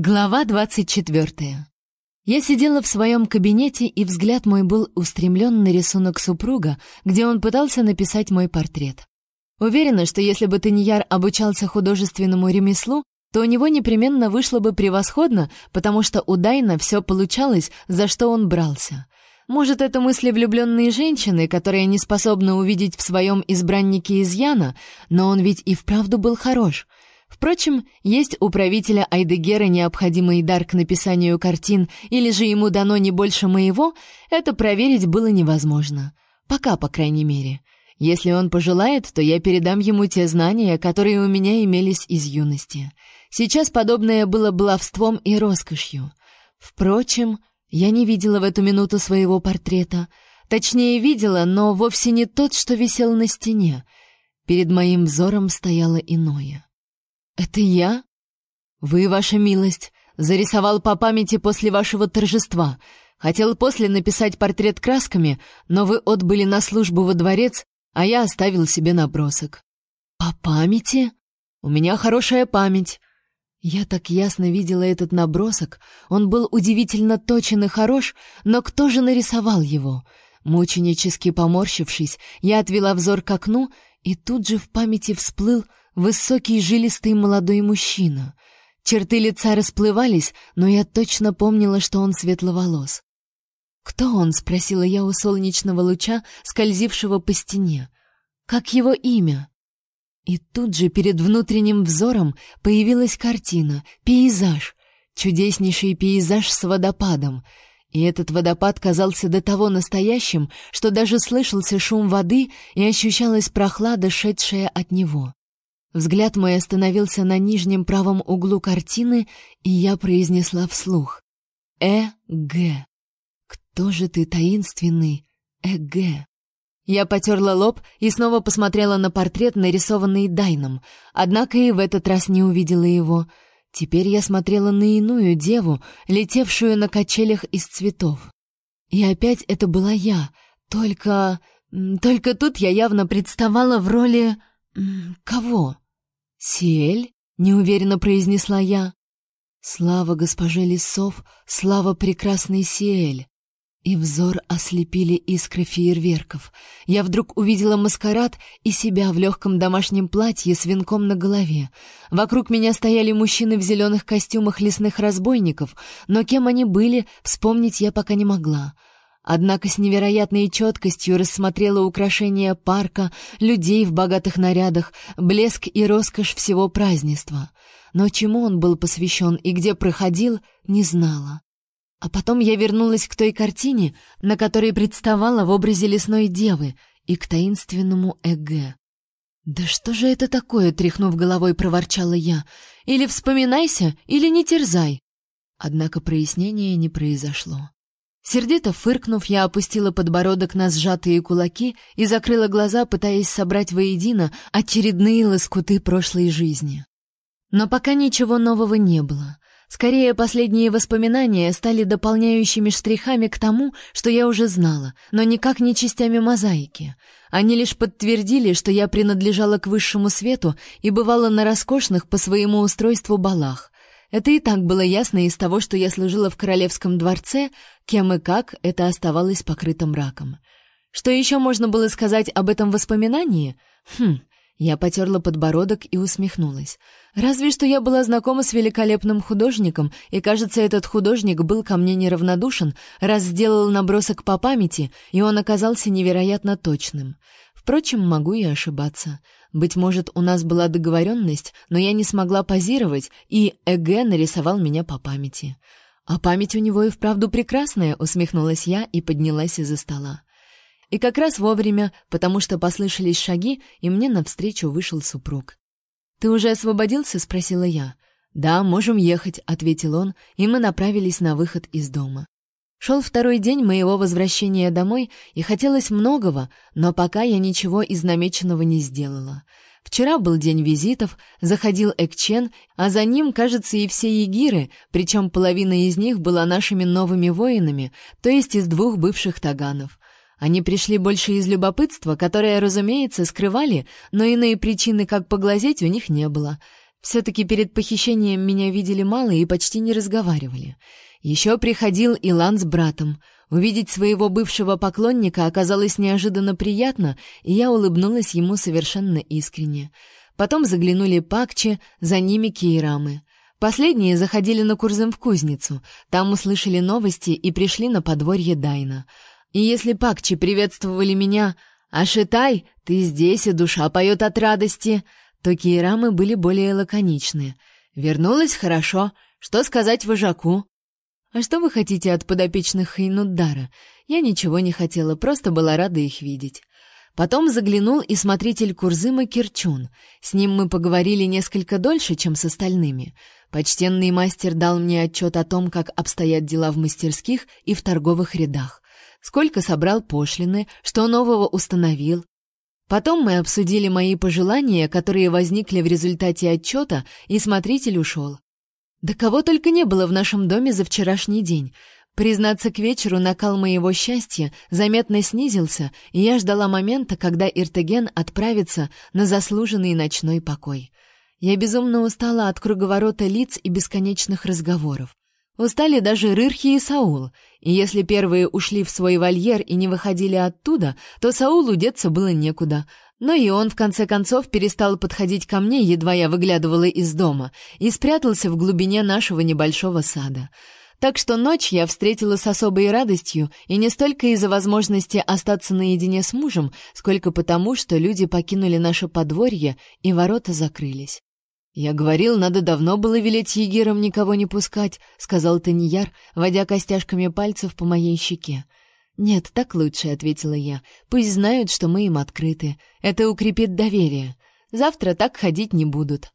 Глава 24. Я сидела в своем кабинете, и взгляд мой был устремлен на рисунок супруга, где он пытался написать мой портрет. Уверена, что если бы Таньяр обучался художественному ремеслу, то у него непременно вышло бы превосходно, потому что у Дайна все получалось, за что он брался. Может, это мысли влюбленной женщины, которая не способна увидеть в своем избраннике изъяна, но он ведь и вправду был хорош — Впрочем, есть у правителя Айдегера необходимый дар к написанию картин, или же ему дано не больше моего, это проверить было невозможно. Пока, по крайней мере. Если он пожелает, то я передам ему те знания, которые у меня имелись из юности. Сейчас подобное было баловством и роскошью. Впрочем, я не видела в эту минуту своего портрета. Точнее, видела, но вовсе не тот, что висел на стене. Перед моим взором стояло иное. «Это я?» «Вы, ваша милость, зарисовал по памяти после вашего торжества. Хотел после написать портрет красками, но вы отбыли на службу во дворец, а я оставил себе набросок». «По памяти?» «У меня хорошая память». Я так ясно видела этот набросок. Он был удивительно точен и хорош, но кто же нарисовал его? Мученически поморщившись, я отвела взор к окну, и тут же в памяти всплыл Высокий, жилистый молодой мужчина. Черты лица расплывались, но я точно помнила, что он светловолос. «Кто он?» — спросила я у солнечного луча, скользившего по стене. «Как его имя?» И тут же перед внутренним взором появилась картина, пейзаж, чудеснейший пейзаж с водопадом. И этот водопад казался до того настоящим, что даже слышался шум воды и ощущалась прохлада, шедшая от него. Взгляд мой остановился на нижнем правом углу картины, и я произнесла вслух. «Э-Г». «Кто же ты таинственный, Э-Г?» Я потерла лоб и снова посмотрела на портрет, нарисованный Дайном, однако и в этот раз не увидела его. Теперь я смотрела на иную деву, летевшую на качелях из цветов. И опять это была я, только... Только тут я явно представала в роли... «Кого?» «Сиэль?» — неуверенно произнесла я. «Слава госпоже Лисов, слава прекрасной Сиэль!» И взор ослепили искры фейерверков. Я вдруг увидела маскарад и себя в легком домашнем платье с венком на голове. Вокруг меня стояли мужчины в зеленых костюмах лесных разбойников, но кем они были, вспомнить я пока не могла. Однако с невероятной четкостью рассмотрела украшения парка, людей в богатых нарядах, блеск и роскошь всего празднества. Но чему он был посвящен и где проходил, не знала. А потом я вернулась к той картине, на которой представала в образе лесной девы, и к таинственному Эге. «Да что же это такое?» — тряхнув головой, проворчала я. «Или вспоминайся, или не терзай». Однако прояснения не произошло. Сердито фыркнув, я опустила подбородок на сжатые кулаки и закрыла глаза, пытаясь собрать воедино очередные лоскуты прошлой жизни. Но пока ничего нового не было. Скорее, последние воспоминания стали дополняющими штрихами к тому, что я уже знала, но никак не частями мозаики. Они лишь подтвердили, что я принадлежала к высшему свету и бывала на роскошных по своему устройству балах, это и так было ясно из того, что я служила в королевском дворце, кем и как это оставалось покрытым раком. Что еще можно было сказать об этом воспоминании? Хм, я потерла подбородок и усмехнулась. Разве что я была знакома с великолепным художником, и, кажется, этот художник был ко мне неравнодушен, раз сделал набросок по памяти, и он оказался невероятно точным. Впрочем, могу и ошибаться. Быть может, у нас была договоренность, но я не смогла позировать, и Эге нарисовал меня по памяти. А память у него и вправду прекрасная, усмехнулась я и поднялась из-за стола. И как раз вовремя, потому что послышались шаги, и мне навстречу вышел супруг. «Ты уже освободился?» — спросила я. «Да, можем ехать», — ответил он, и мы направились на выход из дома. Шел второй день моего возвращения домой, и хотелось многого, но пока я ничего из намеченного не сделала. Вчера был день визитов, заходил Экчен, а за ним, кажется, и все егиры, причем половина из них была нашими новыми воинами, то есть из двух бывших таганов. Они пришли больше из любопытства, которое, разумеется, скрывали, но иные причины, как поглазеть, у них не было — Все-таки перед похищением меня видели мало и почти не разговаривали. Еще приходил Илан с братом. Увидеть своего бывшего поклонника оказалось неожиданно приятно, и я улыбнулась ему совершенно искренне. Потом заглянули Пакчи, за ними Кейрамы. Последние заходили на Курзым в кузницу. Там услышали новости и пришли на подворье Дайна. И если Пакчи приветствовали меня «Ашитай, ты здесь, и душа поет от радости», то Кейрамы были более лаконичны. «Вернулась хорошо. Что сказать вожаку?» «А что вы хотите от подопечных Хейнуддара? Я ничего не хотела, просто была рада их видеть». Потом заглянул и смотритель Курзыма Кирчун. С ним мы поговорили несколько дольше, чем с остальными. Почтенный мастер дал мне отчет о том, как обстоят дела в мастерских и в торговых рядах. Сколько собрал пошлины, что нового установил. Потом мы обсудили мои пожелания, которые возникли в результате отчета, и смотритель ушел. Да кого только не было в нашем доме за вчерашний день. Признаться, к вечеру накал моего счастья заметно снизился, и я ждала момента, когда Иртеген отправится на заслуженный ночной покой. Я безумно устала от круговорота лиц и бесконечных разговоров. Устали даже Рырхи и Саул, и если первые ушли в свой вольер и не выходили оттуда, то Саулу деться было некуда. Но и он, в конце концов, перестал подходить ко мне, едва я выглядывала из дома, и спрятался в глубине нашего небольшого сада — так что ночь я встретила с особой радостью, и не столько из-за возможности остаться наедине с мужем, сколько потому, что люди покинули наше подворье, и ворота закрылись. «Я говорил, надо давно было велеть егерам никого не пускать», — сказал Таньяр, водя костяшками пальцев по моей щеке. «Нет, так лучше», — ответила я. «Пусть знают, что мы им открыты. Это укрепит доверие. Завтра так ходить не будут.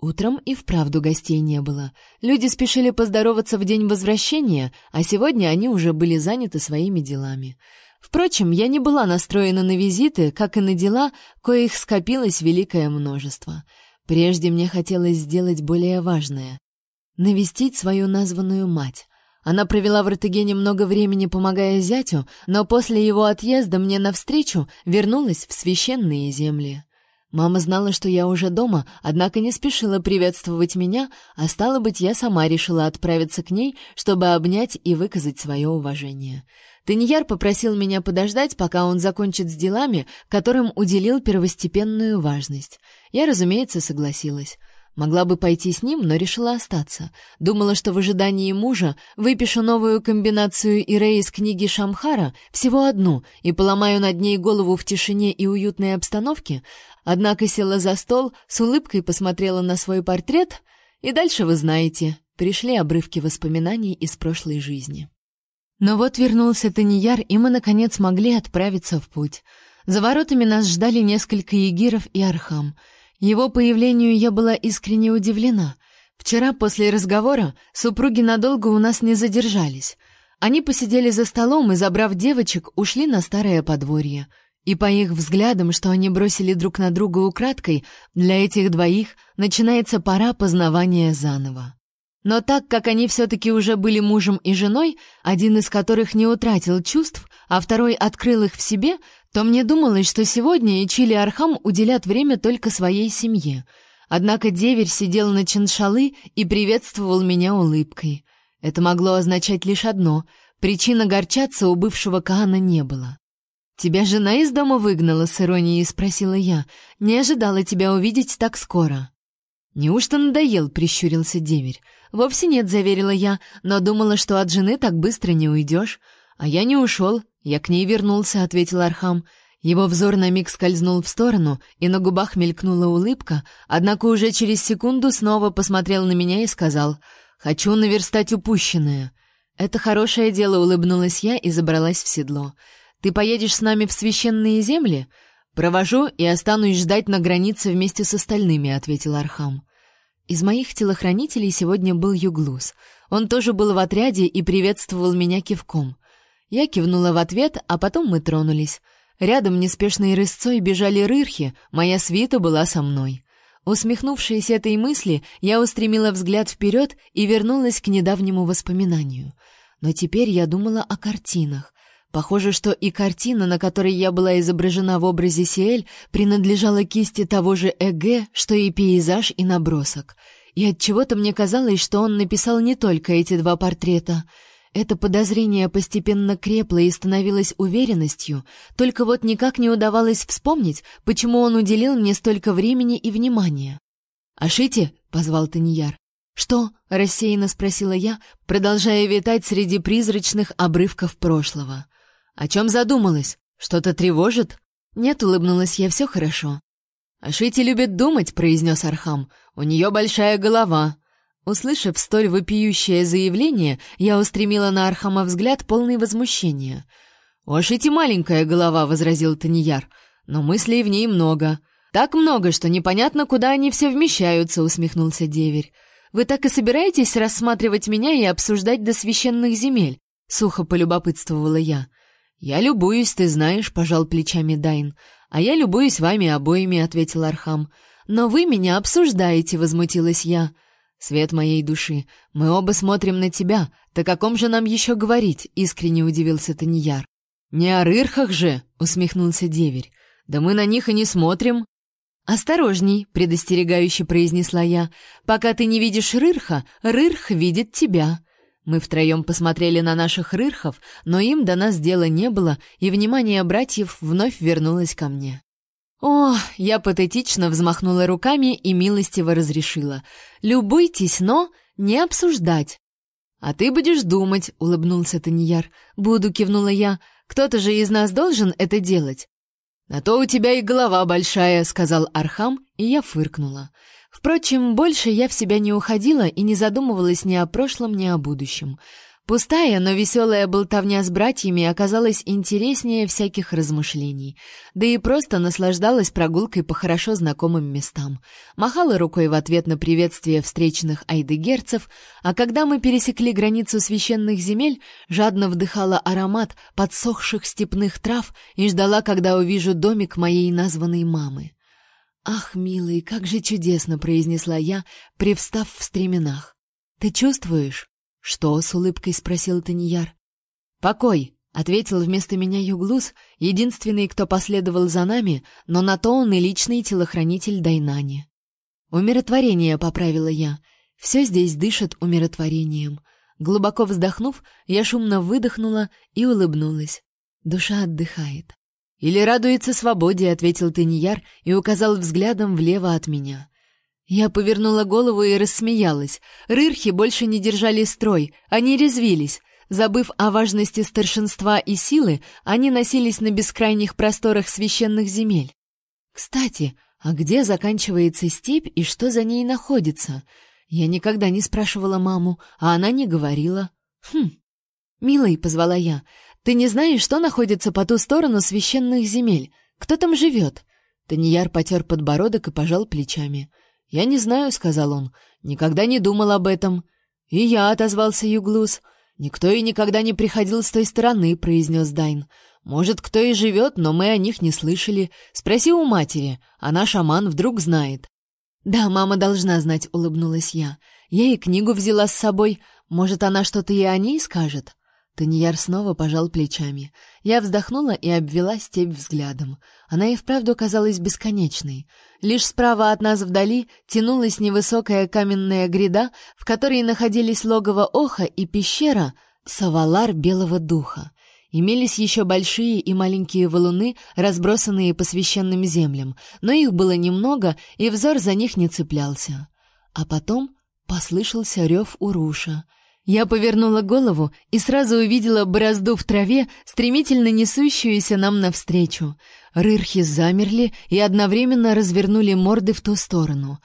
Утром и вправду гостей не было. Люди спешили поздороваться в день возвращения, а сегодня они уже были заняты своими делами. Впрочем, я не была настроена на визиты, как и на дела, коих скопилось великое множество. Прежде мне хотелось сделать более важное — навестить свою названную мать. Она провела в Ротыгене много времени, помогая зятю, но после его отъезда мне навстречу вернулась в священные земли. Мама знала, что я уже дома, однако не спешила приветствовать меня, а стало быть, я сама решила отправиться к ней, чтобы обнять и выказать свое уважение. Таньяр попросил меня подождать, пока он закончит с делами, которым уделил первостепенную важность. Я, разумеется, согласилась. Могла бы пойти с ним, но решила остаться. Думала, что в ожидании мужа выпишу новую комбинацию Ирей из книги Шамхара, всего одну, и поломаю над ней голову в тишине и уютной обстановке, однако села за стол, с улыбкой посмотрела на свой портрет, и дальше вы знаете, пришли обрывки воспоминаний из прошлой жизни. Но вот вернулся Таньяр, и мы, наконец, могли отправиться в путь. За воротами нас ждали несколько егиров и архам — его появлению я была искренне удивлена. Вчера после разговора супруги надолго у нас не задержались. Они посидели за столом и, забрав девочек, ушли на старое подворье. И по их взглядам, что они бросили друг на друга украдкой, для этих двоих начинается пора познавания заново. Но так как они все-таки уже были мужем и женой, один из которых не утратил чувств, а второй открыл их в себе, то мне думалось, что сегодня Ичиль и Архам уделят время только своей семье. Однако деверь сидел на чиншалы и приветствовал меня улыбкой. Это могло означать лишь одно — причин огорчаться у бывшего Каана не было. «Тебя жена из дома выгнала?» — с иронией спросила я. «Не ожидала тебя увидеть так скоро». «Неужто надоел?» — прищурился деверь. «Вовсе нет», — заверила я, но думала, что от жены так быстро не уйдешь. А я не ушел, «Я к ней вернулся», — ответил Архам. Его взор на миг скользнул в сторону, и на губах мелькнула улыбка, однако уже через секунду снова посмотрел на меня и сказал «Хочу наверстать упущенное». «Это хорошее дело», — улыбнулась я и забралась в седло. «Ты поедешь с нами в священные земли?» «Провожу и останусь ждать на границе вместе с остальными», — ответил Архам. Из моих телохранителей сегодня был Юглус. Он тоже был в отряде и приветствовал меня кивком. Я кивнула в ответ, а потом мы тронулись. Рядом неспешной рысцой бежали рырхи, моя свита была со мной. Усмехнувшись этой мысли, я устремила взгляд вперед и вернулась к недавнему воспоминанию. Но теперь я думала о картинах. Похоже, что и картина, на которой я была изображена в образе Сиэль, принадлежала кисти того же Эге, что и пейзаж и набросок. И от чего-то мне казалось, что он написал не только эти два портрета. Это подозрение постепенно крепло и становилось уверенностью, только вот никак не удавалось вспомнить, почему он уделил мне столько времени и внимания. «Ашите!» — позвал Таньяр. «Что?» — рассеянно спросила я, продолжая витать среди призрачных обрывков прошлого. «О чем задумалась? Что-то тревожит?» «Нет», — улыбнулась я, — «все хорошо». «Ашити любит думать», — произнес Архам. «У нее большая голова». Услышав столь вопиющее заявление, я устремила на Архама взгляд полный возмущения. «У Ашити маленькая голова», — возразил Таньяр, — «но мыслей в ней много». «Так много, что непонятно, куда они все вмещаются», — усмехнулся деверь. Вы так и собираетесь рассматривать меня и обсуждать до священных земель?» — сухо полюбопытствовала я. «Я любуюсь, ты знаешь», — пожал плечами Дайн. «А я любуюсь вами обоими», — ответил Архам. «Но вы меня обсуждаете», — возмутилась я. «Свет моей души, мы оба смотрим на тебя. Так о ком же нам еще говорить?» — искренне удивился Таньяр. «Не о рырхах же!» — усмехнулся деверь. «Да мы на них и не смотрим». «Осторожней», — предостерегающе произнесла я. «Пока ты не видишь Рырха, Рырх видит тебя». Мы втроем посмотрели на наших Рырхов, но им до нас дела не было, и внимание братьев вновь вернулось ко мне. О, я патетично взмахнула руками и милостиво разрешила. «Любуйтесь, но не обсуждать». «А ты будешь думать», — улыбнулся Таньяр. «Буду», — кивнула я. «Кто-то же из нас должен это делать». «На то у тебя и голова большая», — сказал Архам, и я фыркнула. Впрочем, больше я в себя не уходила и не задумывалась ни о прошлом, ни о будущем. Пустая, но веселая болтовня с братьями оказалась интереснее всяких размышлений. Да и просто наслаждалась прогулкой по хорошо знакомым местам. Махала рукой в ответ на приветствие встречных айдегерцев, а когда мы пересекли границу священных земель, жадно вдыхала аромат подсохших степных трав и ждала, когда увижу домик моей названной мамы. «Ах, милый, как же чудесно!» — произнесла я, привстав в стременах. «Ты чувствуешь?» «Что?» — с улыбкой спросил Таньяр. «Покой!» — ответил вместо меня Юглус, единственный, кто последовал за нами, но на то он и личный телохранитель Дайнани. «Умиротворение», — поправила я. «Все здесь дышит умиротворением». Глубоко вздохнув, я шумно выдохнула и улыбнулась. Душа отдыхает. «Или радуется свободе», — ответил Таньяр и указал взглядом влево от меня. Я повернула голову и рассмеялась. Рырхи больше не держали строй, они резвились. Забыв о важности старшинства и силы, они носились на бескрайних просторах священных земель. Кстати, а где заканчивается степь и что за ней находится? Я никогда не спрашивала маму, а она не говорила. Хм. «Милый», — позвала я, — «ты не знаешь, что находится по ту сторону священных земель? Кто там живет?» Таньяр потер подбородок и пожал плечами. — «Я не знаю», — сказал он, — «никогда не думал об этом». «И я», — отозвался Юглус. «Никто и никогда не приходил с той стороны», — произнес Дайн. «Может, кто и живет, но мы о них не слышали. Спроси у матери, она шаман вдруг знает». «Да, мама должна знать», — улыбнулась я. «Я и книгу взяла с собой. Может, она что-то и о ней скажет?» Таньяр снова пожал плечами. Я вздохнула и обвела степь взглядом. Она и вправду казалась бесконечной. Лишь справа от нас вдали тянулась невысокая каменная гряда, в которой находились логово Оха и пещера Савалар Белого Духа. Имелись еще большие и маленькие валуны, разбросанные по священным землям, но их было немного, и взор за них не цеплялся. А потом послышался рев Уруша — я повернула голову и сразу увидела борозду в траве, стремительно несущуюся нам навстречу. Рырхи замерли и одновременно развернули морды в ту сторону.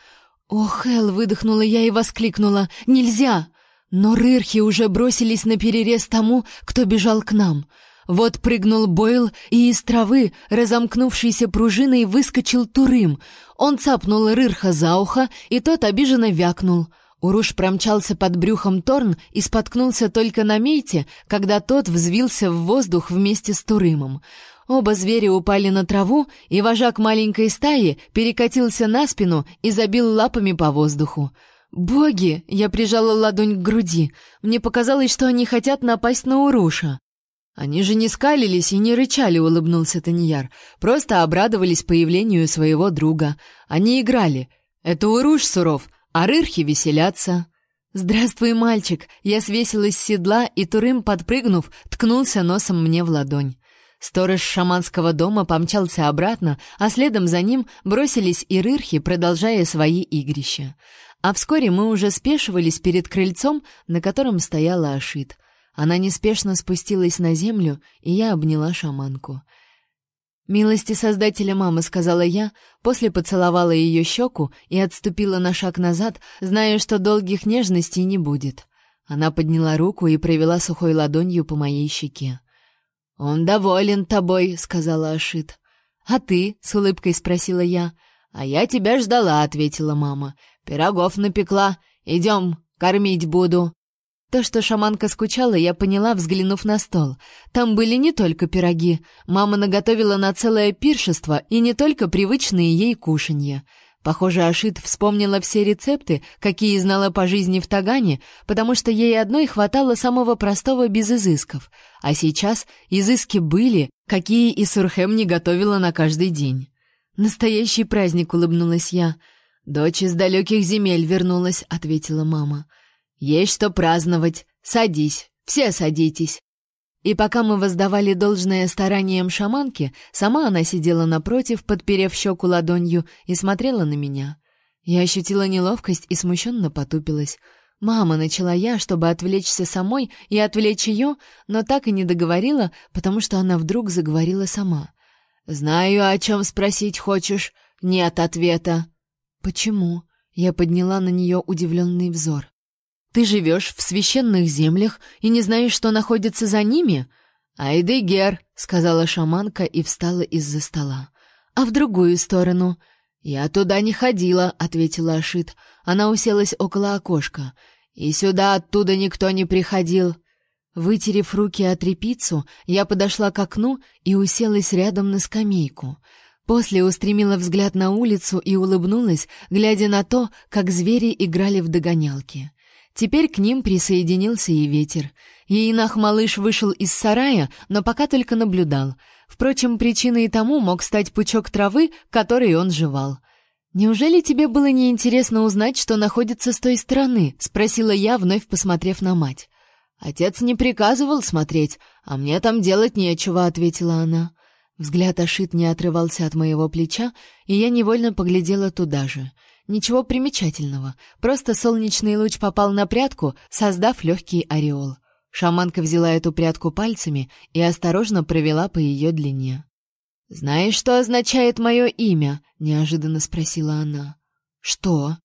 «Ох, Эл!» — выдохнула я и воскликнула. «Нельзя!» Но рырхи уже бросились на перерез тому, кто бежал к нам. Вот прыгнул Бойл, и из травы, разомкнувшейся пружиной, выскочил Турым. Он цапнул рырха за ухо, и тот обиженно вякнул — Уруш промчался под брюхом Торн и споткнулся только на мейте, когда тот взвился в воздух вместе с Турымом. Оба зверя упали на траву, и вожак маленькой стаи перекатился на спину и забил лапами по воздуху. «Боги!» — я прижала ладонь к груди. Мне показалось, что они хотят напасть на Уруша. Они же не скалились и не рычали, улыбнулся Таньяр. Просто обрадовались появлению своего друга. Они играли. Это Уруш суров, а рырхи веселятся. «Здравствуй, мальчик!» Я свесилась с седла, и Турым, подпрыгнув, ткнулся носом мне в ладонь. Сторож шаманского дома помчался обратно, а следом за ним бросились и рырхи, продолжая свои игрища. А вскоре мы уже спешивались перед крыльцом, на котором стояла Ашит. Она неспешно спустилась на землю, и я обняла шаманку. «Милости Создателя, мама», — сказала я, после поцеловала ее щеку и отступила на шаг назад, зная, что долгих нежностей не будет. Она подняла руку и провела сухой ладонью по моей щеке. «Он доволен тобой», — сказала Ашит. «А ты?» — с улыбкой спросила я. «А я тебя ждала», — ответила мама. «Пирогов напекла. Идем, кормить буду». То, что шаманка скучала, я поняла, взглянув на стол. Там были не только пироги. Мама наготовила на целое пиршество и не только привычные ей кушанья. Похоже, Ашит вспомнила все рецепты, какие знала по жизни в Тагане, потому что ей одной хватало самого простого без изысков. А сейчас изыски были, какие и Сурхем не готовила на каждый день. «Настоящий праздник», — улыбнулась я. «Дочь из далеких земель вернулась», — ответила мама. «Есть что праздновать. Садись. Все садитесь». И пока мы воздавали должное стараниям шаманки, сама она сидела напротив, подперев щеку ладонью, и смотрела на меня. Я ощутила неловкость и смущенно потупилась. «Мама», — начала я, чтобы отвлечься самой и отвлечь ее, но так и не договорила, потому что она вдруг заговорила сама. «Знаю, о чем спросить хочешь. Нет ответа». «Почему?» — я подняла на нее удивленный взор. Ты живешь в священных землях и не знаешь, что находится за ними? Айдегер, сказала шаманка и встала из-за стола. А в другую сторону? Я туда не ходила, ответила Ашит. Она уселась около окошка. И сюда оттуда никто не приходил. Вытерев руки от тряпицу, я подошла к окну и уселась рядом на скамейку. После устремила взгляд на улицу и улыбнулась, глядя на то, как звери играли в догонялки. Теперь к ним присоединился и ветер. Ейнах-малыш вышел из сарая, но пока только наблюдал. Впрочем, причиной тому мог стать пучок травы, который он жевал. «Неужели тебе было неинтересно узнать, что находится с той стороны?» — спросила я, вновь посмотрев на мать. «Отец не приказывал смотреть, а мне там делать нечего», — ответила она. Взгляд Ашит не отрывался от моего плеча, и я невольно поглядела туда же — Ничего примечательного, просто солнечный луч попал на прядку, создав легкий ореол. Шаманка взяла эту прядку пальцами и осторожно провела по ее длине. «Знаешь, что означает мое имя?» — неожиданно спросила она. «Что?»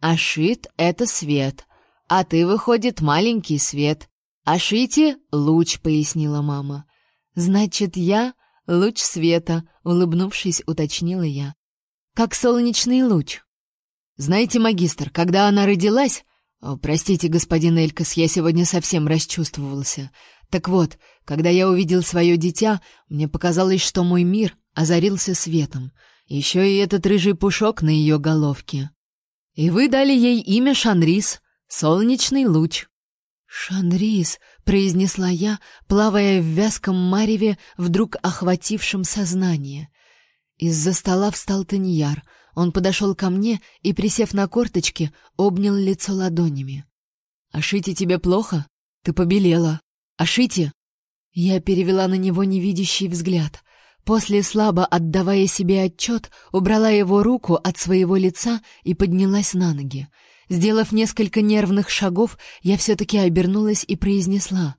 «Ашит — это свет, а ты, выходит, маленький свет. Ашите — луч», — пояснила мама. «Значит, я — луч света», — улыбнувшись, уточнила я. «Как солнечный луч». Знаете, магистр, когда она родилась... О, простите, господин Элькас, я сегодня совсем расчувствовался. Так вот, когда я увидел свое дитя, мне показалось, что мой мир озарился светом. Еще и этот рыжий пушок на ее головке. И вы дали ей имя Шанрис, солнечный луч. «Шанрис», — произнесла я, плавая в вязком мареве, вдруг охватившем сознание. Из-за стола встал Таньяр — он подошел ко мне и, присев на корточки, обнял лицо ладонями. «Ашите тебе плохо? Ты побелела. Ашите?» Я перевела на него невидящий взгляд. После, слабо отдавая себе отчет, убрала его руку от своего лица и поднялась на ноги. Сделав несколько нервных шагов, я все-таки обернулась и произнесла.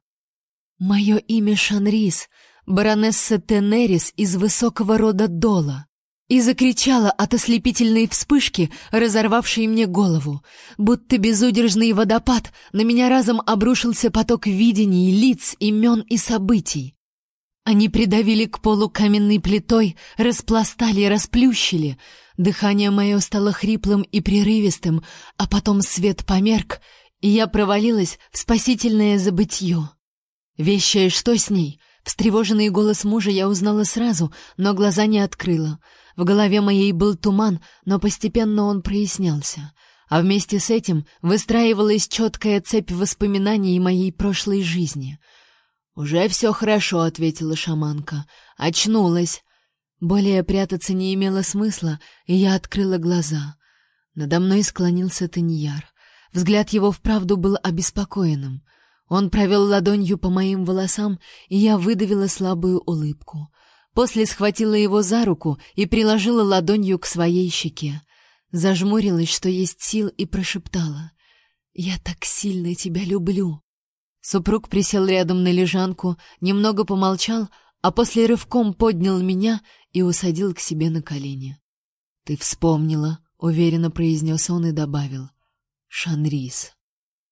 «Мое имя Шанрис, баронесса Тенерис из высокого рода Дола» и закричала от ослепительной вспышки, разорвавшей мне голову. Будто безудержный водопад, на меня разом обрушился поток видений, лиц, имен и событий. Они придавили к полу каменной плитой, распластали, расплющили. Дыхание мое стало хриплым и прерывистым, а потом свет померк, и я провалилась в спасительное забытье. Вещая, что с ней? Встревоженный голос мужа я узнала сразу, но глаза не открыла — в голове моей был туман, но постепенно он прояснялся. А вместе с этим выстраивалась четкая цепь воспоминаний моей прошлой жизни. «Уже все хорошо», — ответила шаманка. «Очнулась». Более прятаться не имело смысла, и я открыла глаза. Надо мной склонился Таньяр. Взгляд его вправду был обеспокоенным. Он провел ладонью по моим волосам, и я выдавила слабую улыбку. После схватила его за руку и приложила ладонью к своей щеке. Зажмурилась, что есть сил, и прошептала. «Я так сильно тебя люблю!» Супруг присел рядом на лежанку, немного помолчал, а после рывком поднял меня и усадил к себе на колени. «Ты вспомнила», — уверенно произнес он и добавил. «Шанрис».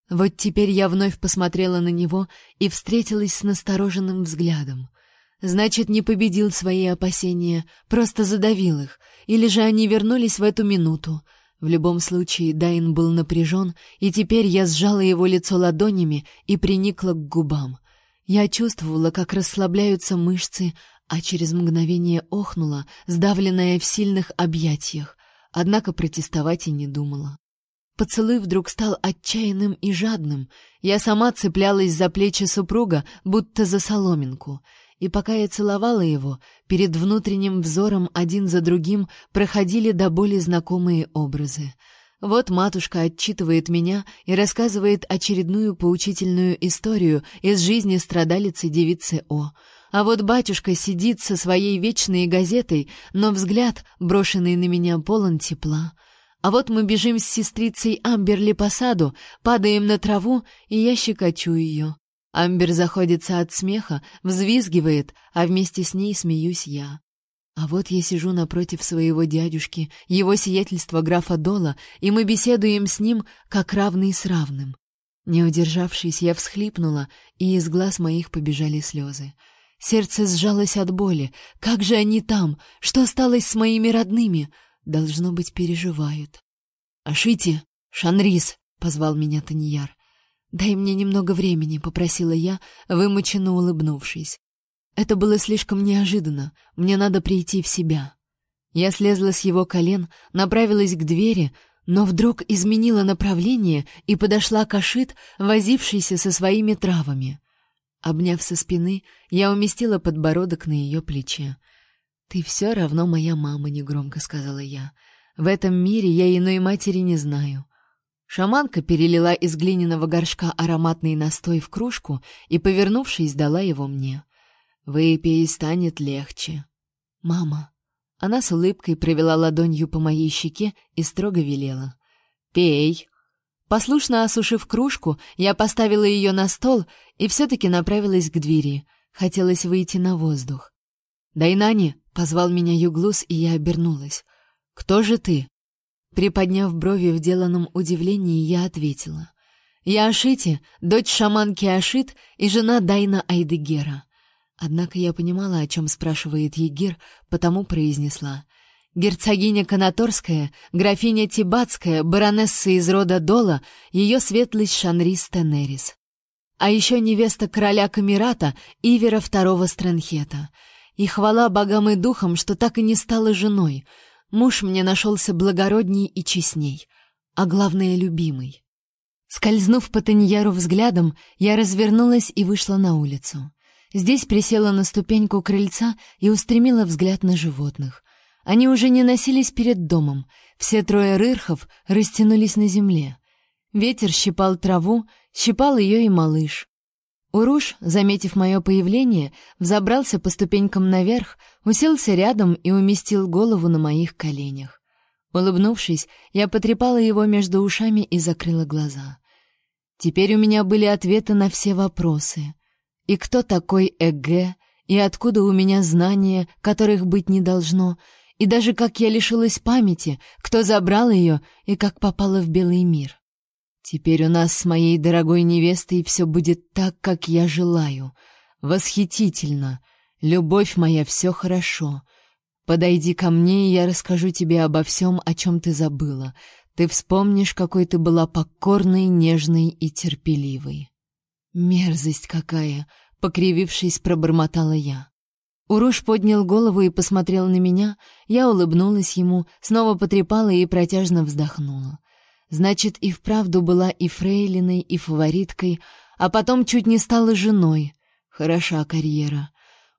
Вот теперь я вновь посмотрела на него и встретилась с настороженным взглядом. Значит, не победил свои опасения, просто задавил их, или же они вернулись в эту минуту — в любом случае, Дайн был напряжен, и теперь я сжала его лицо ладонями и приникла к губам. Я чувствовала, как расслабляются мышцы, а через мгновение охнула, сдавленная в сильных объятиях, однако протестовать и не думала. Поцелуй вдруг стал отчаянным и жадным. Я сама цеплялась за плечи супруга, будто за соломинку — и пока я целовала его, перед внутренним взором один за другим проходили до боли знакомые образы. Вот матушка отчитывает меня и рассказывает очередную поучительную историю из жизни страдалицы девицы О. А вот батюшка сидит со своей вечной газетой, но взгляд, брошенный на меня, полон тепла. А вот мы бежим с сестрицей Амберли по саду, падаем на траву, и я щекочу ее. Амбер заходится от смеха, взвизгивает, а вместе с ней смеюсь я. А вот я сижу напротив своего дядюшки, его сиятельства графа Дола, и мы беседуем с ним, как равный с равным. Не удержавшись, я всхлипнула, и из глаз моих побежали слезы. Сердце сжалось от боли. Как же они там? Что стало с моими родными? Должно быть, переживают. «Ашите! Шанрис!» — позвал меня Таньяр. «Дай мне немного времени», — попросила я, вымученно улыбнувшись. Это было слишком неожиданно, мне надо прийти в себя. Я слезла с его колен, направилась к двери, но вдруг изменила направление и подошла к Ашит, возившейся со своими травами. Обняв со спины, я уместила подбородок на ее плече. «Ты все равно моя мама», — негромко сказала я. «В этом мире я иной матери не знаю. Шаманка перелила из глиняного горшка ароматный настой в кружку и, повернувшись, дала его мне. «Выпей, станет легче». «Мама». Она с улыбкой провела ладонью по моей щеке и строго велела. «Пей». Послушно осушив кружку, я поставила ее на стол и все-таки направилась к двери. Хотелось выйти на воздух. «Дайнани!» — позвал меня Юглус, и я обернулась. «Кто же ты?» Приподняв брови в деланном удивлении, я ответила. «Я Ашити, дочь шаманки Ашит и жена Дайна Айдегера». Однако я понимала, о чем спрашивает Егир, потому произнесла. «Герцогиня Канаторская, графиня Тибатская, баронесса из рода Дола, ее светлость Шанрис Тенерис. А еще невеста короля Камерата, Ивера II Стрэнхета. И хвала богам и духам, что так и не стала женой — Муж мне нашелся благородней и честней, а главное — любимый. Скользнув по Таньяру взглядом, я развернулась и вышла на улицу. Здесь присела на ступеньку крыльца и устремила взгляд на животных. Они уже не носились перед домом, все трое рырхов растянулись на земле. Ветер щипал траву, щипал ее и малыш. Уруш, заметив мое появление, взобрался по ступенькам наверх, уселся рядом и уместил голову на моих коленях. Улыбнувшись, я потрепала его между ушами и закрыла глаза. Теперь у меня были ответы на все вопросы. И кто такой Эге, и откуда у меня знания, которых быть не должно, и даже как я лишилась памяти, кто забрал ее и как попала в белый мир. Теперь у нас с моей дорогой невестой все будет так, как я желаю. Восхитительно. Любовь моя, все хорошо. Подойди ко мне, и я расскажу тебе обо всем, о чем ты забыла. Ты вспомнишь, какой ты была покорной, нежной и терпеливой. Мерзость какая! Покривившись, пробормотала я. Уруш поднял голову и посмотрел на меня. Я улыбнулась ему, снова потрепала и протяжно вздохнула. Значит, и вправду была и фрейлиной, и фавориткой, а потом чуть не стала женой. Хороша карьера.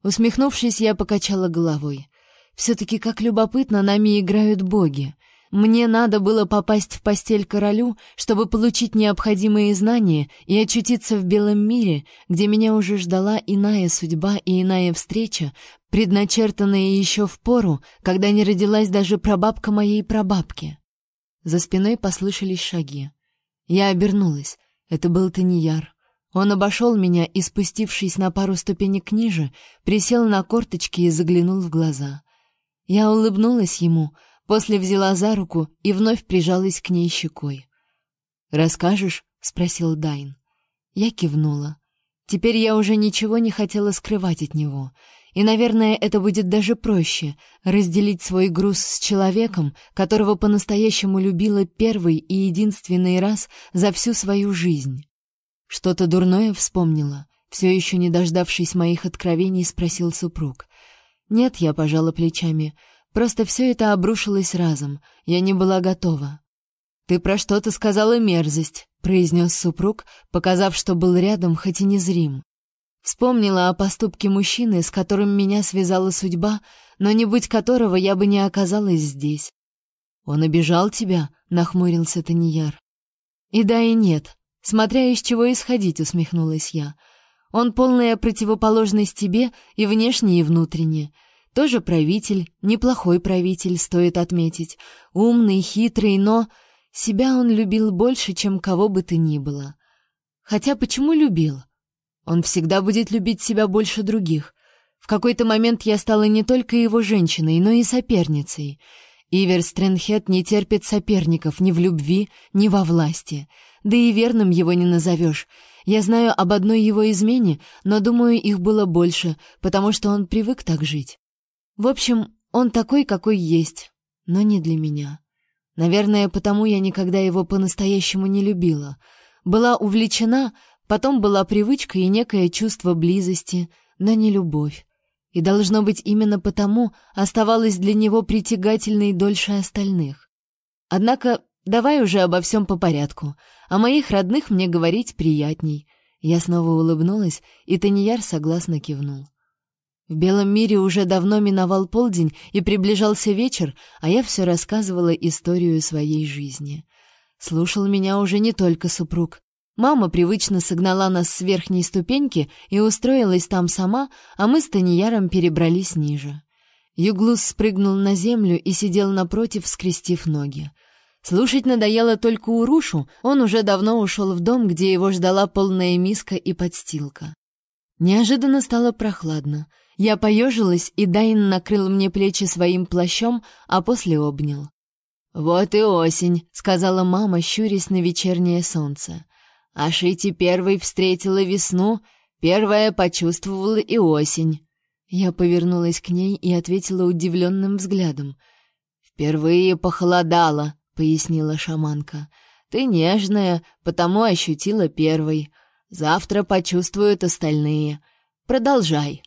Усмехнувшись, я покачала головой. Все-таки как любопытно нами играют боги. Мне надо было попасть в постель королю, чтобы получить необходимые знания и очутиться в белом мире, где меня уже ждала иная судьба и иная встреча, предначертанная еще в пору, когда не родилась даже прабабка моей прабабки. За спиной послышались шаги. Я обернулась. Это был Таньяр. Он обошел меня и, спустившись на пару ступенек ниже, присел на корточки и заглянул в глаза. Я улыбнулась ему, после взяла за руку и вновь прижалась к ней щекой. «Расскажешь?» — спросил Дайн. Я кивнула. Теперь я уже ничего не хотела скрывать от него. И, наверное, это будет даже проще — разделить свой груз с человеком, которого по-настоящему любила первый и единственный раз за всю свою жизнь. Что-то дурное вспомнила. Все еще не дождавшись моих откровений, спросил супруг. Нет, я пожала плечами. Просто все это обрушилось разом. Я не была готова. Ты про что-то сказала мерзость, произнес супруг, показав, что был рядом, хоть и незрим. Вспомнила о поступке мужчины, с которым меня связала судьба, но не будь которого я бы не оказалась здесь. Он обижал тебя, нахмурился Таньяр. И да, и нет. Смотря из чего исходить, усмехнулась я. Он полная противоположность тебе и внешне, и внутренне. Тоже правитель, неплохой правитель, стоит отметить. Умный, хитрый, но... Себя он любил больше, чем кого бы ты ни было. Хотя почему любил? Он всегда будет любить себя больше других. В какой-то момент я стала не только его женщиной, но и соперницей. Ивер Стрэнхед не терпит соперников ни в любви, ни во власти. Да и верным его не назовешь. Я знаю об одной его измене, но думаю, их было больше, потому что он привык так жить. В общем, он такой, какой есть, но не для меня. Наверное, потому я никогда его по-настоящему не любила. Была увлечена, потом была привычка и некое чувство близости, но не любовь. И должно быть именно потому оставалась для него притягательной дольше остальных. Однако Давай уже обо всем по порядку. О моих родных мне говорить приятней. Я снова улыбнулась, и Таньяр согласно кивнул. В белом мире уже давно миновал полдень и приближался вечер, а я все рассказывала историю своей жизни. Слушал меня уже не только супруг. Мама привычно согнала нас с верхней ступеньки и устроилась там сама, а мы с Таньяром перебрались ниже. Юглус спрыгнул на землю и сидел напротив, скрестив ноги. Слушать надоело только Урушу, он уже давно ушел в дом, где его ждала полная миска и подстилка. Неожиданно стало прохладно. Я поежилась, и Дайн накрыл мне плечи своим плащом, а после обнял. «Вот и осень», — сказала мама, щурясь на вечернее солнце. «А Шити первой встретила весну, первая почувствовала и осень». Я повернулась к ней и ответила удивленным взглядом. «Впервые похолодало», пояснила шаманка. Ты нежная, потому ощутила первой. Завтра почувствуют остальные. Продолжай.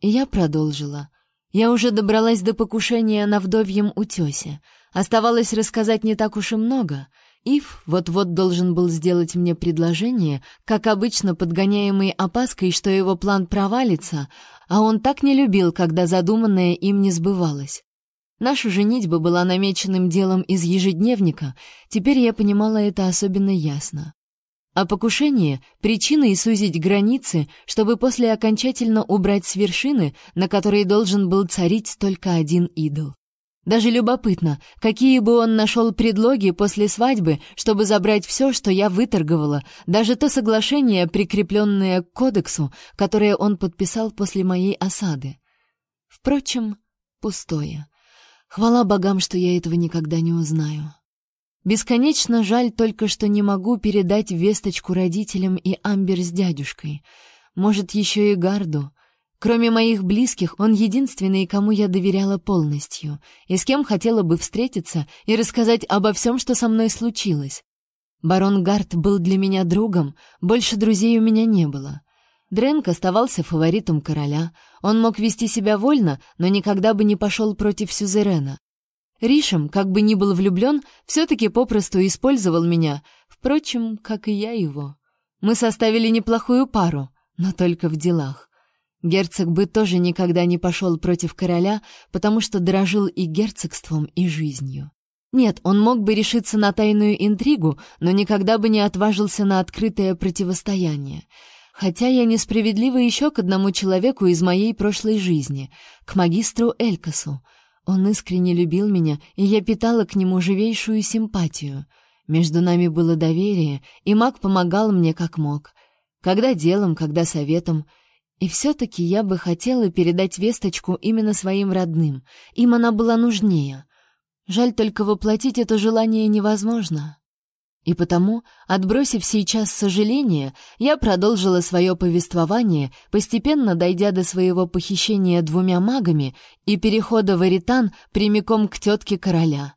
Я продолжила. Я уже добралась до покушения на вдовьем утёсе. Оставалось рассказать не так уж и много. Ив вот-вот должен был сделать мне предложение, как обычно подгоняемый опаской, что его план провалится, а он так не любил, когда задуманное им не сбывалось. Наша женитьба была намеченным делом из ежедневника, теперь я понимала это особенно ясно. А покушение — причиной сузить границы, чтобы после окончательно убрать с вершины, на которой должен был царить только один идол. Даже любопытно, какие бы он нашел предлоги после свадьбы, чтобы забрать все, что я выторговала, даже то соглашение, прикрепленное к кодексу, которое он подписал после моей осады. Впрочем, пустое. Хвала богам, что я этого никогда не узнаю. Бесконечно жаль только, что не могу передать весточку родителям и Амбер с дядюшкой. Может, еще и Гарду. Кроме моих близких, он единственный, кому я доверяла полностью, и с кем хотела бы встретиться и рассказать обо всем, что со мной случилось. Барон Гард был для меня другом, больше друзей у меня не было. Дрэнк оставался фаворитом короля. Он мог вести себя вольно, но никогда бы не пошел против Сюзерена. Ришем, как бы ни был влюблен, все-таки попросту использовал меня, впрочем, как и я его. Мы составили неплохую пару. но только в делах. Герцог бы тоже никогда не пошел против короля, потому что дорожил и герцогством, и жизнью. Нет, он мог бы решиться на тайную интригу, но никогда бы не отважился на открытое противостояние. Хотя я несправедлива еще к одному человеку из моей прошлой жизни, к магистру Элькасу. Он искренне любил меня, и я питала к нему живейшую симпатию. Между нами было доверие, и маг помогал мне как мог. Когда делом, когда советом — и все-таки я бы хотела передать весточку именно своим родным. Им она была нужнее. Жаль только воплотить это желание невозможно. И потому, отбросив сейчас сожаление, я продолжила свое повествование, постепенно дойдя до своего похищения двумя магами и перехода в Аритан прямиком к тетке короля.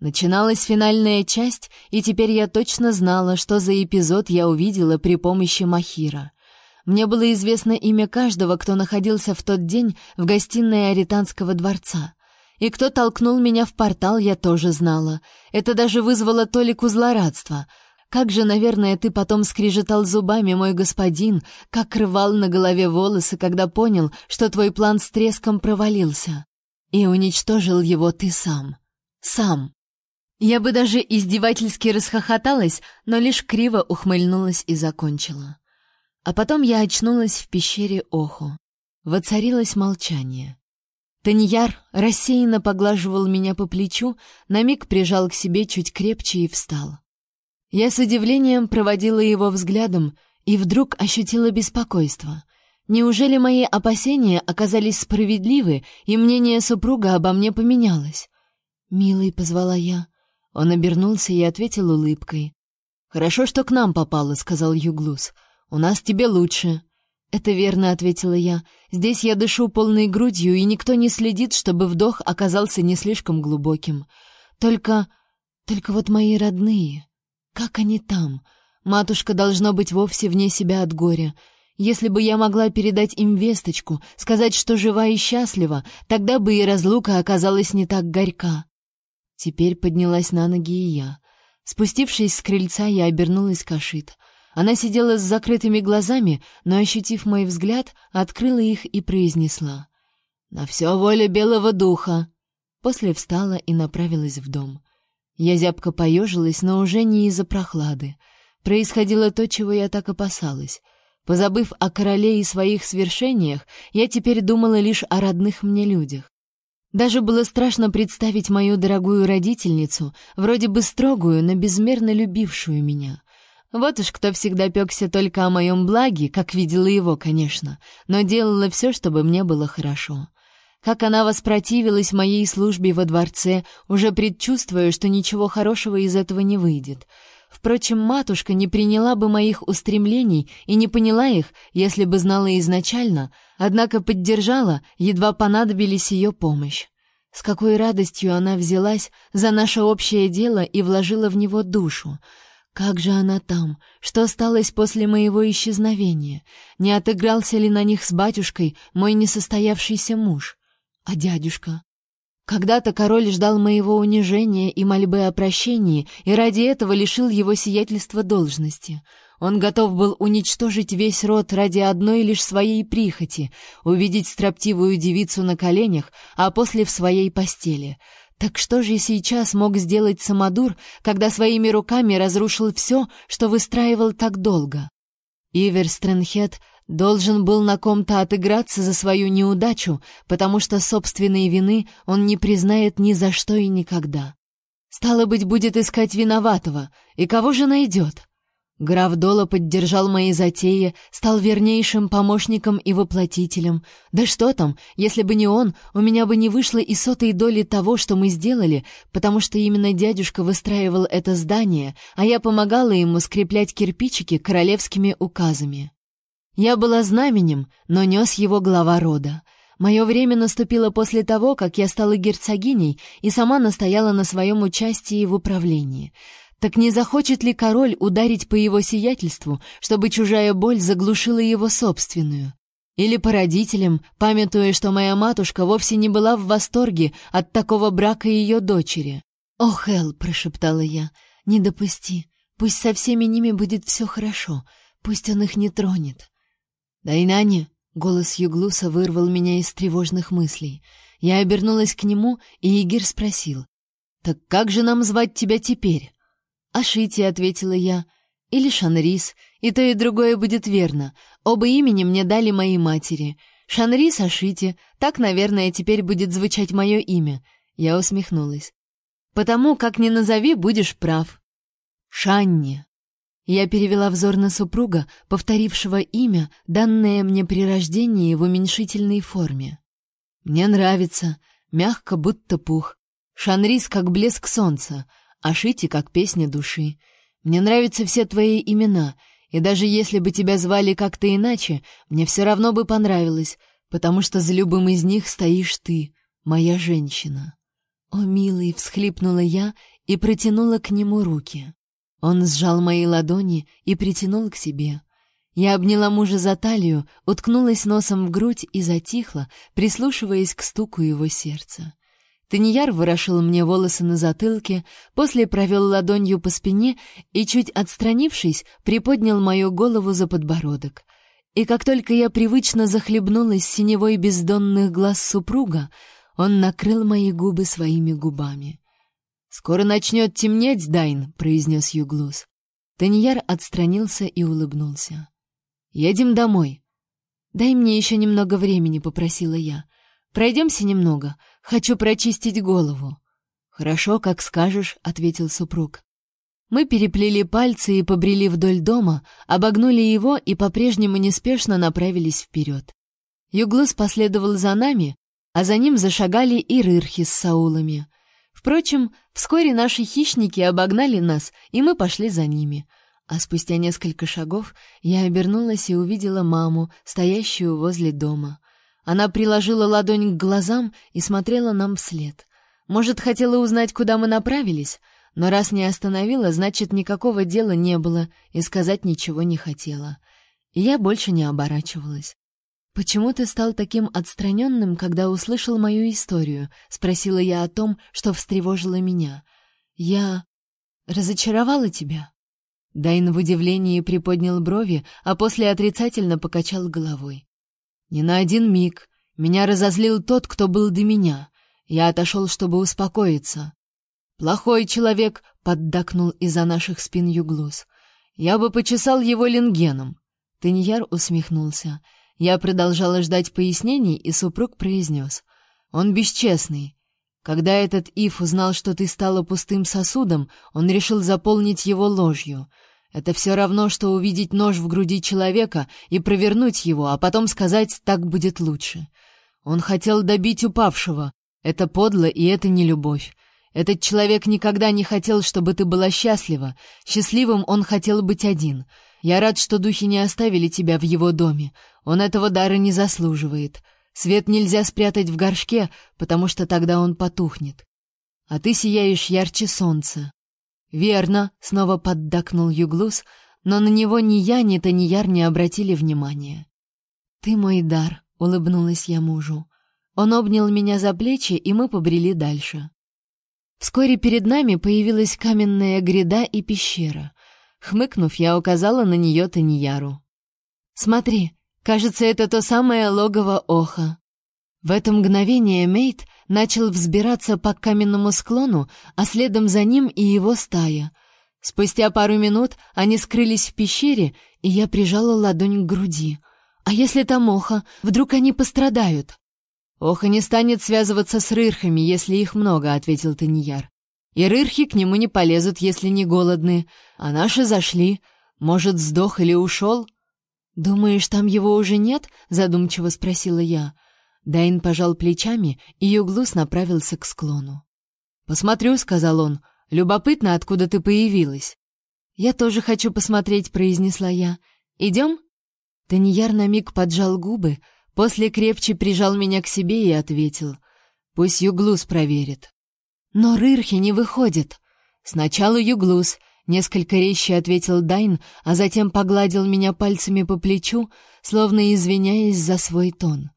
Начиналась финальная часть, и теперь я точно знала, что за эпизод я увидела при помощи Махира — мне было известно имя каждого, кто находился в тот день в гостиной Аританского дворца. И кто толкнул меня в портал, я тоже знала. Это даже вызвало толику злорадства. Как же, наверное, ты потом скрежетал зубами, мой господин, как рвал на голове волосы, когда понял, что твой план с треском провалился. И уничтожил его ты сам. Сам. Я бы даже издевательски расхохоталась, но лишь криво ухмыльнулась и закончила. А потом я очнулась в пещере Оху. Воцарилось молчание. Таньяр рассеянно поглаживал меня по плечу, на миг прижал к себе чуть крепче и встал. Я с удивлением проводила его взглядом и вдруг ощутила беспокойство. Неужели мои опасения оказались справедливы, и мнение супруга обо мне поменялось? «Милый», — позвала я. Он обернулся и ответил улыбкой. «Хорошо, что к нам попало», — сказал Юглус. «У нас тебе лучше». «Это верно», — ответила я. «Здесь я дышу полной грудью, и никто не следит, чтобы вдох оказался не слишком глубоким. Только... только вот мои родные... Как они там? Матушка должно быть вовсе вне себя от горя. Если бы я могла передать им весточку, сказать, что жива и счастлива, тогда бы и разлука оказалась не так горька». Теперь поднялась на ноги и я. Спустившись с крыльца, я обернулась к Ашит. Она сидела с закрытыми глазами, но, ощутив мой взгляд, открыла их и произнесла. «На все воля белого духа!» После встала и направилась в дом. Я зябко поежилась, но уже не из-за прохлады. Происходило то, чего я так опасалась. Позабыв о короле и своих свершениях, я теперь думала лишь о родных мне людях. Даже было страшно представить мою дорогую родительницу, вроде бы строгую, но безмерно любившую меня — вот уж кто всегда пекся только о моем благе, как видела его, конечно, но делала все, чтобы мне было хорошо. Как она воспротивилась моей службе во дворце, уже предчувствуя, что ничего хорошего из этого не выйдет. Впрочем, матушка не приняла бы моих устремлений и не поняла их, если бы знала изначально, однако поддержала, едва понадобились ее помощь. С какой радостью она взялась за наше общее дело и вложила в него душу — как же она там? Что осталось после моего исчезновения? Не отыгрался ли на них с батюшкой мой несостоявшийся муж? А дядюшка? Когда-то король ждал моего унижения и мольбы о прощении, и ради этого лишил его сиятельства должности. Он готов был уничтожить весь род ради одной лишь своей прихоти, увидеть строптивую девицу на коленях, а после в своей постели — так что же сейчас мог сделать Самодур, когда своими руками разрушил все, что выстраивал так долго? Ивер Стрэнхед должен был на ком-то отыграться за свою неудачу, потому что собственной вины он не признает ни за что и никогда. Стало быть, будет искать виноватого, и кого же найдет? Граф Дола поддержал мои затеи, стал вернейшим помощником и воплотителем. Да что там, если бы не он, у меня бы не вышло и сотой доли того, что мы сделали, потому что именно дядюшка выстраивал это здание, а я помогала ему скреплять кирпичики королевскими указами. Я была знаменем, но нес его глава рода. Мое время наступило после того, как я стала герцогиней и сама настояла на своем участии в управлении — так не захочет ли король ударить по его сиятельству, чтобы чужая боль заглушила его собственную? Или по родителям, памятуя, что моя матушка вовсе не была в восторге от такого брака ее дочери? «О, Хелл!» — прошептала я. «Не допусти. Пусть со всеми ними будет все хорошо. Пусть он их не тронет». «Дайнани!» — голос Юглуса вырвал меня из тревожных мыслей. Я обернулась к нему, и Игир спросил. «Так как же нам звать тебя теперь?» «Ашити», — ответила я, — «или Шанрис, и то и другое будет верно. Оба имени мне дали мои матери. Шанрис Ашити, так, наверное, теперь будет звучать мое имя». Я усмехнулась. «Потому, как ни назови, будешь прав». «Шанни». Я перевела взор на супруга, повторившего имя, данное мне при рождении в уменьшительной форме. «Мне нравится, мягко, будто пух. Шанрис, как блеск солнца, а Шити, как песня души. Мне нравятся все твои имена, и даже если бы тебя звали как-то иначе, мне все равно бы понравилось, потому что за любым из них стоишь ты, моя женщина». «О, милый!» — всхлипнула я и протянула к нему руки. Он сжал мои ладони и притянул к себе. Я обняла мужа за талию, уткнулась носом в грудь и затихла, прислушиваясь к стуку его сердца. Таньяр ворошил мне волосы на затылке, после провел ладонью по спине и, чуть отстранившись, приподнял мою голову за подбородок. И как только я привычно захлебнулась синевой бездонных глаз супруга, он накрыл мои губы своими губами. «Скоро начнет темнеть, Дайн», — произнес Юглус. Таньяр отстранился и улыбнулся. «Едем домой». «Дай мне еще немного времени», — попросила я. «Пройдемся немного. Хочу прочистить голову». «Хорошо, как скажешь», — ответил супруг. Мы переплели пальцы и побрели вдоль дома, обогнули его и по-прежнему неспешно направились вперед. Юглус последовал за нами, а за ним зашагали и рырхи с саулами. Впрочем, вскоре наши хищники обогнали нас, и мы пошли за ними. А спустя несколько шагов я обернулась и увидела маму, стоящую возле дома. Она приложила ладонь к глазам и смотрела нам вслед. Может, хотела узнать, куда мы направились, но раз не остановила, значит, никакого дела не было и сказать ничего не хотела. И я больше не оборачивалась. «Почему ты стал таким отстраненным, когда услышал мою историю?» — спросила я о том, что встревожило меня. «Я... разочаровала тебя?» Дайн в удивлении приподнял брови, а после отрицательно покачал головой. «Не на один миг. Меня разозлил тот, кто был до меня. Я отошел, чтобы успокоиться. Плохой человек», — поддакнул из-за наших спин Юглус. «Я бы почесал его ленгеном». Таньяр усмехнулся. Я продолжала ждать пояснений, и супруг произнес. «Он бесчестный. Когда этот Ив узнал, что ты стала пустым сосудом, он решил заполнить его ложью. Это все равно, что увидеть нож в груди человека и провернуть его, а потом сказать «так будет лучше». Он хотел добить упавшего. Это подло, и это не любовь. Этот человек никогда не хотел, чтобы ты была счастлива. Счастливым он хотел быть один. Я рад, что духи не оставили тебя в его доме. Он этого дара не заслуживает. Свет нельзя спрятать в горшке, потому что тогда он потухнет. А ты сияешь ярче солнца. Верно, снова поддакнул Юглус, но на него ни я, ни Таньяр не обратили внимания. Ты мой дар, улыбнулась я мужу. Он обнял меня за плечи, и мы побрели дальше. Вскоре перед нами появилась каменная гряда и пещера. Хмыкнув, я указала на нее Таньяру. «Смотри, кажется, это то самое логово Оха». В это мгновение Мейт начал взбираться по каменному склону, а следом за ним и его стая. Спустя пару минут они скрылись в пещере, и я прижала ладонь к груди. «А если там Оха? Вдруг они пострадают?» «Оха не станет связываться с рырхами, если их много», — ответил Таньяр. «И рырхи к нему не полезут, если не голодны. А наши зашли. Может, сдох или ушел?» «Думаешь, там его уже нет?» — задумчиво спросила я. Дайн пожал плечами, и Юглус направился к склону. «Посмотрю», — сказал он. «Любопытно, откуда ты появилась». «Я тоже хочу посмотреть», — произнесла я. «Идем?» Таньяр на миг поджал губы, После крепче прижал меня к себе и ответил. «Пусть Юглус проверит». «Но Рырхи не выходит». «Сначала Юглус», — несколько резче ответил Дайн, а затем погладил меня пальцами по плечу, словно извиняясь за свой тон.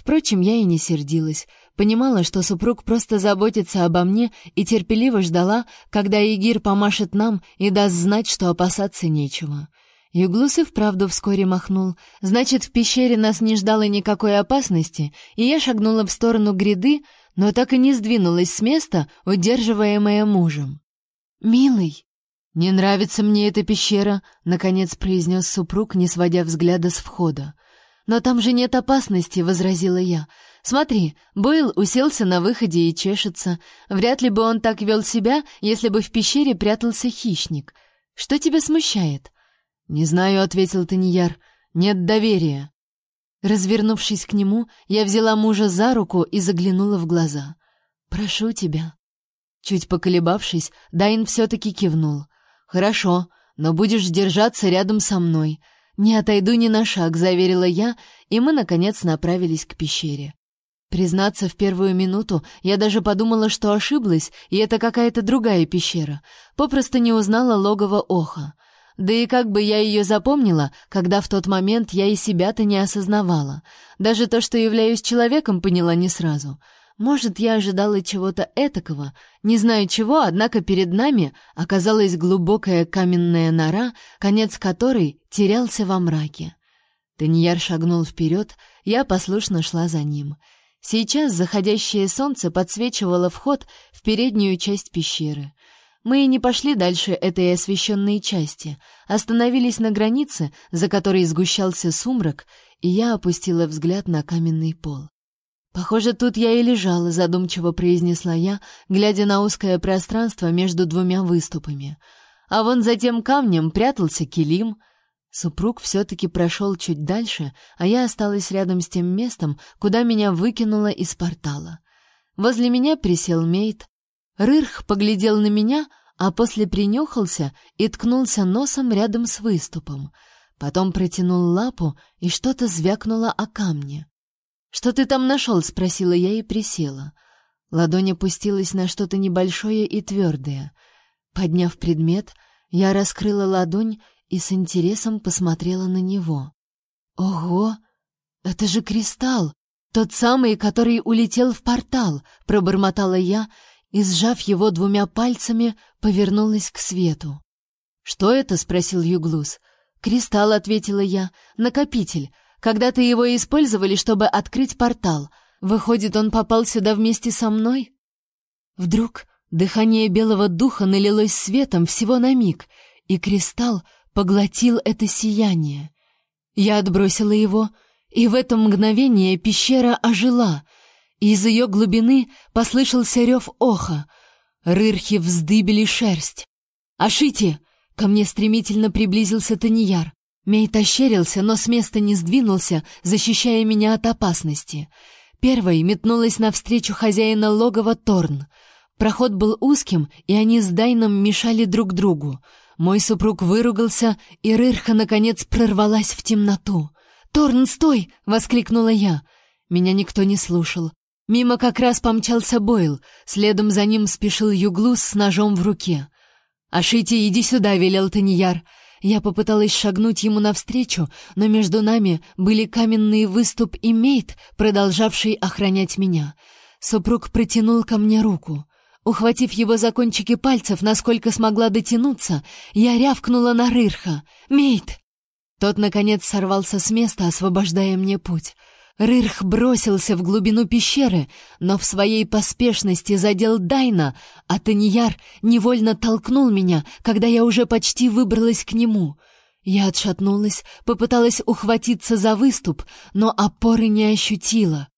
Впрочем, я и не сердилась. Понимала, что супруг просто заботится обо мне и терпеливо ждала, когда Игир помашет нам и даст знать, что опасаться нечего. Юглус и вправду вскоре махнул. Значит, в пещере нас не ждало никакой опасности, и я шагнула в сторону гряды, но так и не сдвинулась с места, удерживаемая мужем. «Милый!» «Не нравится мне эта пещера», — наконец произнес супруг, не сводя взгляда с входа. «Но там же нет опасности», — возразила я. «Смотри, Бойл уселся на выходе и чешется. Вряд ли бы он так вел себя, если бы в пещере прятался хищник. Что тебя смущает?» «Не знаю», — ответил Таньяр. «Нет доверия». Развернувшись к нему, я взяла мужа за руку и заглянула в глаза. «Прошу тебя». Чуть поколебавшись, Дайн все-таки кивнул. «Хорошо, но будешь держаться рядом со мной. Не отойду ни на шаг», — заверила я, и мы, наконец, направились к пещере. Признаться, в первую минуту я даже подумала, что ошиблась, и это какая-то другая пещера. Попросту не узнала логово Оха. Да и как бы я ее запомнила, когда в тот момент я и себя-то не осознавала. Даже то, что являюсь человеком, поняла не сразу. Может, я ожидала чего-то этакого, не знаю чего, однако перед нами оказалась глубокая каменная нора, конец которой терялся во мраке. Таньяр шагнул вперед, я послушно шла за ним. Сейчас заходящее солнце подсвечивало вход в переднюю часть пещеры. Мы и не пошли дальше этой освещенной части, остановились на границе, за которой сгущался сумрак, и я опустила взгляд на каменный пол. Похоже, тут я и лежала, задумчиво произнесла я, глядя на узкое пространство между двумя выступами. А вон за тем камнем прятался килим. Супруг все-таки прошел чуть дальше, а я осталась рядом с тем местом, куда меня выкинуло из портала. Возле меня присел Мейт. Рырх поглядел на меня, а после принюхался и ткнулся носом рядом с выступом. Потом протянул лапу, и что-то звякнуло о камне. «Что ты там нашел?» — спросила я и присела. Ладонь опустилась на что-то небольшое и твердое. Подняв предмет, я раскрыла ладонь и с интересом посмотрела на него. «Ого! Это же кристалл! Тот самый, который улетел в портал!» — пробормотала я и, сжав его двумя пальцами, повернулась к свету. «Что это?» — спросил Юглус. «Кристалл», — ответила я, — «накопитель. Когда-то его использовали, чтобы открыть портал. Выходит, он попал сюда вместе со мной? Вдруг дыхание белого духа налилось светом всего на миг, и кристалл поглотил это сияние. Я отбросила его, и в это мгновение пещера ожила. Из ее глубины послышался рев оха. Рырхи вздыбили шерсть. «Ашите!» Ко мне стремительно приблизился Таньяр. Мейт ощерился, но с места не сдвинулся, защищая меня от опасности. Первой метнулась навстречу хозяина логова Торн. Проход был узким, и они с Дайном мешали друг другу. Мой супруг выругался, и Рырха, наконец, прорвалась в темноту. «Торн, стой!» — воскликнула я. Меня никто не слушал. Мимо как раз помчался Бойл, следом за ним спешил Юглус с ножом в руке. «Ашити, иди сюда!» — велел Таньяр. Я попыталась шагнуть ему навстречу, но между нами были каменный выступ и мейт, продолжавший охранять меня. Супруг протянул ко мне руку. Ухватив его за кончики пальцев, насколько смогла дотянуться, я рявкнула на Рырха. «Мейт!» Тот, наконец, сорвался с места, освобождая мне путь. Рырх бросился в глубину пещеры, но в своей поспешности задел Дайна, а Таньяр невольно толкнул меня, когда я уже почти выбралась к нему. Я отшатнулась, попыталась ухватиться за выступ, но опоры не ощутила.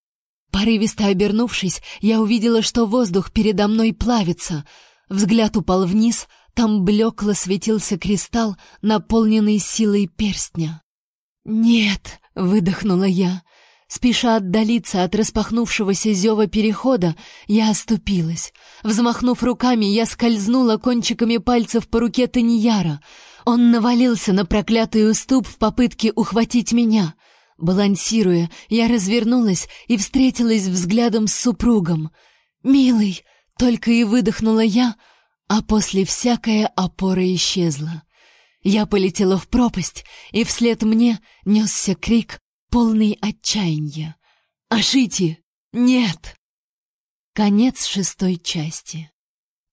Порывисто обернувшись, я увидела, что воздух передо мной плавится. Взгляд упал вниз, там блекло светился кристалл, наполненный силой перстня. «Нет!» — выдохнула я. Спеша отдалиться от распахнувшегося зева перехода, я оступилась. Взмахнув руками, я скользнула кончиками пальцев по руке Таньяра. Он навалился на проклятый уступ в попытке ухватить меня. Балансируя, я развернулась и встретилась взглядом с супругом. «Милый!» — только и выдохнула я, а после всякая опора исчезла. Я полетела в пропасть, и вслед мне несся крик полный отчаяния. «Ашити! Нет!» Конец шестой части.